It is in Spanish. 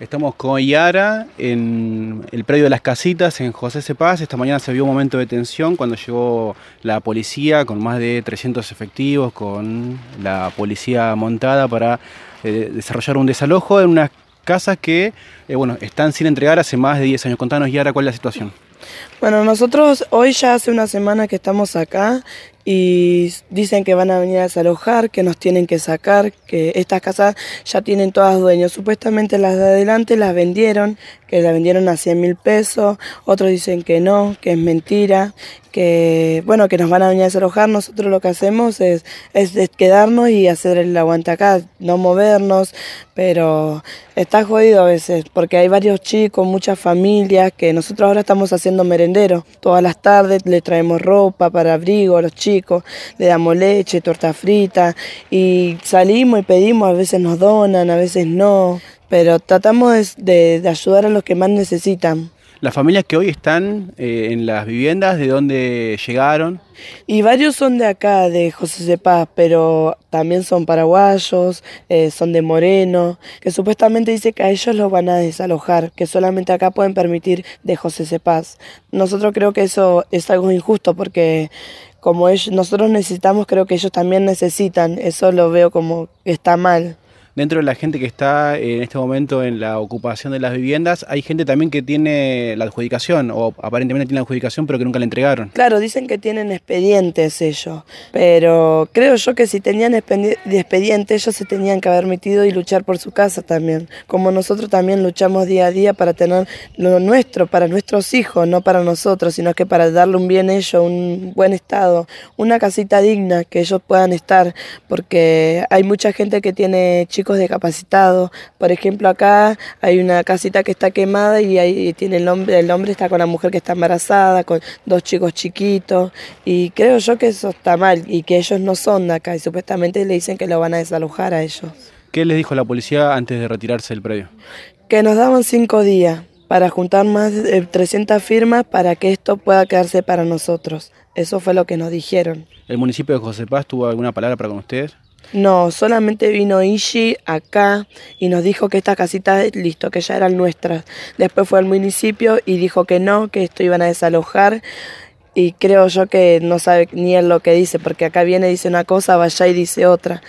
Estamos con Yara en el predio de las casitas en José Cepaz. Esta mañana se vio un momento de tensión cuando llegó la policía con más de 300 efectivos, con la policía montada para eh, desarrollar un desalojo en unas casas que eh, bueno, están sin entregar hace más de 10 años. Contanos, Yara, cuál es la situación. Bueno, nosotros hoy ya hace una semana que estamos acá y dicen que van a venir a desalojar, que nos tienen que sacar, que estas casas ya tienen todas dueños. Supuestamente las de adelante las vendieron, que las vendieron a 100 mil pesos, otros dicen que no, que es mentira, que bueno, que nos van a venir a desalojar. Nosotros lo que hacemos es, es quedarnos y hacer el aguante acá, no movernos, pero está jodido a veces, porque hay varios chicos, muchas familias, que nosotros ahora estamos haciendo merendero. Todas las tardes le traemos ropa para abrigo a los chicos le damos leche, torta frita y salimos y pedimos, a veces nos donan, a veces no, pero tratamos de, ayudar a los que más necesitan. Las familias que hoy están eh, en las viviendas, ¿de dónde llegaron? Y varios son de acá, de José de Paz, pero también son paraguayos, eh, son de Moreno, que supuestamente dice que a ellos los van a desalojar, que solamente acá pueden permitir de José de Paz. Nosotros creo que eso es algo injusto porque como ellos, nosotros necesitamos, creo que ellos también necesitan. Eso lo veo como que está mal dentro de la gente que está en este momento en la ocupación de las viviendas, hay gente también que tiene la adjudicación o aparentemente tiene la adjudicación pero que nunca la entregaron. Claro, dicen que tienen expedientes ellos, pero creo yo que si tenían expediente ellos se tenían que haber metido y luchar por su casa también, como nosotros también luchamos día a día para tener lo nuestro, para nuestros hijos, no para nosotros, sino que para darle un bien a ellos, un buen estado, una casita digna que ellos puedan estar, porque hay mucha gente que tiene chicos chicos discapacitados. Por ejemplo, acá hay una casita que está quemada y ahí tiene el hombre, el hombre está con la mujer que está embarazada, con dos chicos chiquitos. Y creo yo que eso está mal y que ellos no son de acá y supuestamente le dicen que lo van a desalojar a ellos. ¿Qué les dijo la policía antes de retirarse del predio? Que nos daban cinco días para juntar más de 300 firmas para que esto pueda quedarse para nosotros. Eso fue lo que nos dijeron. ¿El municipio de José Paz tuvo alguna palabra para con ustedes? No, solamente vino Ishi acá y nos dijo que estas casitas, listo, que ya eran nuestras. Después fue al municipio y dijo que no, que esto iban a desalojar. Y creo yo que no sabe ni él lo que dice, porque acá viene dice una cosa, vaya y dice otra.